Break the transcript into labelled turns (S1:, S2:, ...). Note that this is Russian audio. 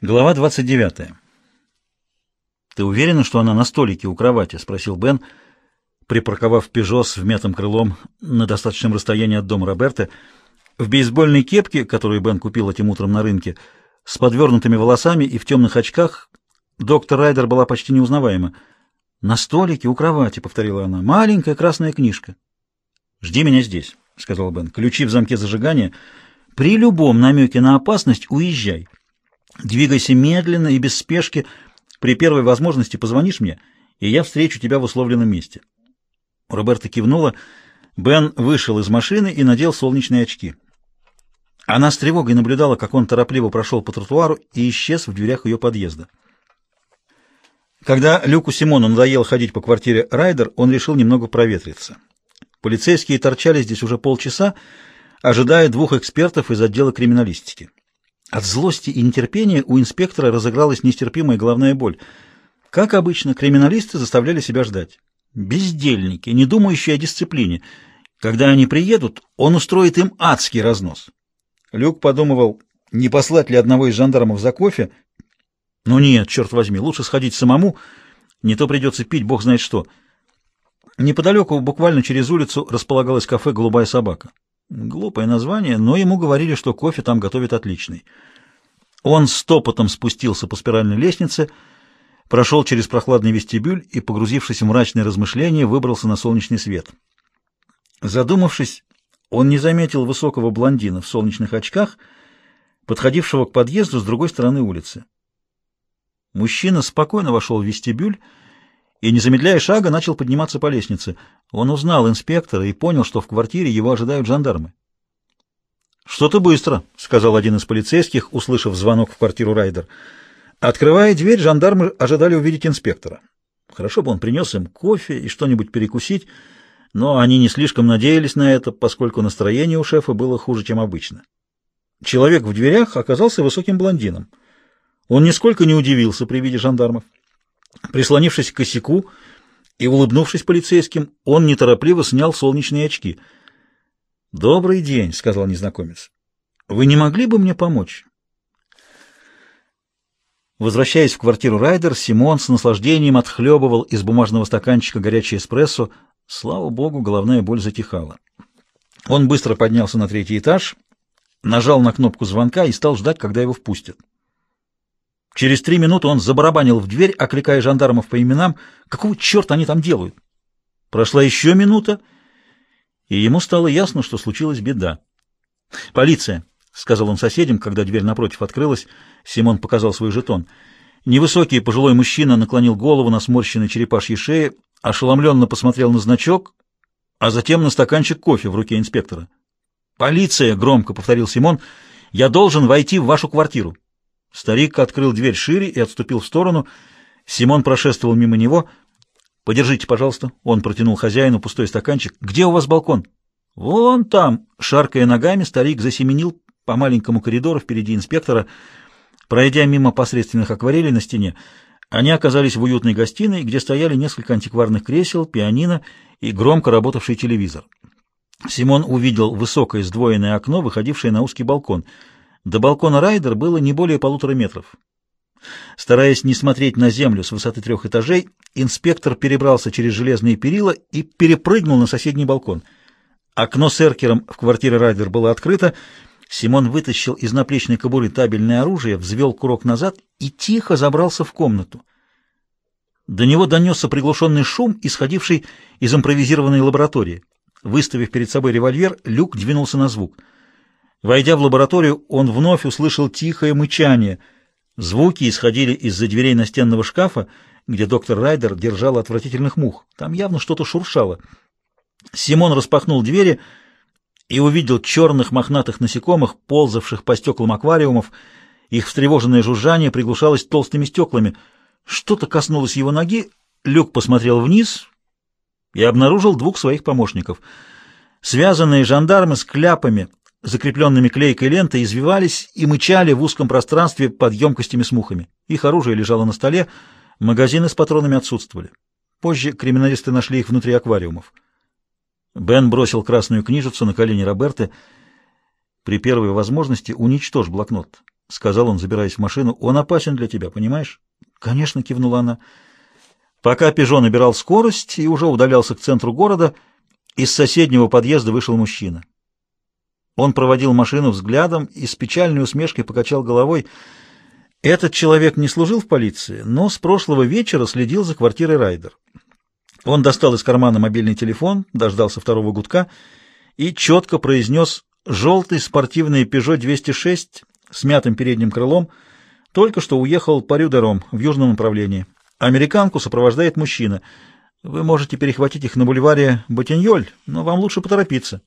S1: Глава 29. «Ты уверена, что она на столике у кровати?» — спросил Бен, припарковав «Пежо» с вмятым крылом на достаточном расстоянии от дома Роберта. В бейсбольной кепке, которую Бен купил этим утром на рынке, с подвернутыми волосами и в темных очках, доктор Райдер была почти неузнаваема. «На столике у кровати», — повторила она, — «маленькая красная книжка». «Жди меня здесь», — сказал Бен. «Ключи в замке зажигания. При любом намеке на опасность уезжай». Двигайся медленно и без спешки. При первой возможности позвонишь мне, и я встречу тебя в условленном месте. Роберта кивнула. Бен вышел из машины и надел солнечные очки. Она с тревогой наблюдала, как он торопливо прошел по тротуару и исчез в дверях ее подъезда. Когда Люку Симону надоело ходить по квартире Райдер, он решил немного проветриться. Полицейские торчали здесь уже полчаса, ожидая двух экспертов из отдела криминалистики. От злости и нетерпения у инспектора разыгралась нестерпимая головная боль. Как обычно, криминалисты заставляли себя ждать. Бездельники, не думающие о дисциплине. Когда они приедут, он устроит им адский разнос. Люк подумывал, не послать ли одного из жандармов за кофе. Но нет, черт возьми, лучше сходить самому, не то придется пить бог знает что. Неподалеку, буквально через улицу, располагалось кафе «Голубая собака». Глупое название, но ему говорили, что кофе там готовят отличный. Он стопотом спустился по спиральной лестнице, прошел через прохладный вестибюль и, погрузившись в мрачные размышления, выбрался на солнечный свет. Задумавшись, он не заметил высокого блондина в солнечных очках, подходившего к подъезду с другой стороны улицы. Мужчина спокойно вошел в вестибюль и, не замедляя шага, начал подниматься по лестнице. Он узнал инспектора и понял, что в квартире его ожидают жандармы. «Что-то быстро», — сказал один из полицейских, услышав звонок в квартиру Райдер. Открывая дверь, жандармы ожидали увидеть инспектора. Хорошо бы он принес им кофе и что-нибудь перекусить, но они не слишком надеялись на это, поскольку настроение у шефа было хуже, чем обычно. Человек в дверях оказался высоким блондином. Он нисколько не удивился при виде жандармов. Прислонившись к косяку и улыбнувшись полицейским, он неторопливо снял солнечные очки. «Добрый день», — сказал незнакомец. «Вы не могли бы мне помочь?» Возвращаясь в квартиру Райдер, Симон с наслаждением отхлебывал из бумажного стаканчика горячий эспрессо. Слава богу, головная боль затихала. Он быстро поднялся на третий этаж, нажал на кнопку звонка и стал ждать, когда его впустят. Через три минуты он забарабанил в дверь, окликая жандармов по именам. Какого черта они там делают? Прошла еще минута, и ему стало ясно, что случилась беда. «Полиция!» — сказал он соседям, когда дверь напротив открылась. Симон показал свой жетон. Невысокий пожилой мужчина наклонил голову на сморщенной черепашьей шее, ошеломленно посмотрел на значок, а затем на стаканчик кофе в руке инспектора. «Полиция!» — громко повторил Симон. «Я должен войти в вашу квартиру». Старик открыл дверь шире и отступил в сторону. Симон прошествовал мимо него. «Подержите, пожалуйста». Он протянул хозяину пустой стаканчик. «Где у вас балкон?» «Вон там». Шаркая ногами, старик засеменил по маленькому коридору впереди инспектора. Пройдя мимо посредственных акварелей на стене, они оказались в уютной гостиной, где стояли несколько антикварных кресел, пианино и громко работавший телевизор. Симон увидел высокое сдвоенное окно, выходившее на узкий балкон — до балкона Райдер было не более полутора метров. Стараясь не смотреть на землю с высоты трех этажей, инспектор перебрался через железные перила и перепрыгнул на соседний балкон. Окно с эркером в квартире Райдер было открыто. Симон вытащил из наплечной кобуры табельное оружие, взвел курок назад и тихо забрался в комнату. До него донесся приглушенный шум, исходивший из импровизированной лаборатории. Выставив перед собой револьвер, Люк двинулся на звук — Войдя в лабораторию, он вновь услышал тихое мычание. Звуки исходили из-за дверей настенного шкафа, где доктор Райдер держал отвратительных мух. Там явно что-то шуршало. Симон распахнул двери и увидел черных мохнатых насекомых, ползавших по стеклам аквариумов. Их встревоженное жужжание приглушалось толстыми стеклами. Что-то коснулось его ноги. Люк посмотрел вниз и обнаружил двух своих помощников. Связанные жандармы с кляпами закрепленными клейкой лентой, извивались и мычали в узком пространстве под емкостями с мухами. Их оружие лежало на столе, магазины с патронами отсутствовали. Позже криминалисты нашли их внутри аквариумов. Бен бросил красную книжицу на колени Роберты. При первой возможности уничтожь блокнот. — сказал он, забираясь в машину. — Он опасен для тебя, понимаешь? — Конечно, — кивнула она. Пока «Пежо» набирал скорость и уже удалялся к центру города, из соседнего подъезда вышел мужчина. Он проводил машину взглядом и с печальной усмешкой покачал головой. Этот человек не служил в полиции, но с прошлого вечера следил за квартирой Райдер. Он достал из кармана мобильный телефон, дождался второго гудка и четко произнес «желтый спортивный Peugeot 206 с мятым передним крылом только что уехал по Рюдером в южном направлении». Американку сопровождает мужчина. Вы можете перехватить их на бульваре Ботиньоль, но вам лучше поторопиться.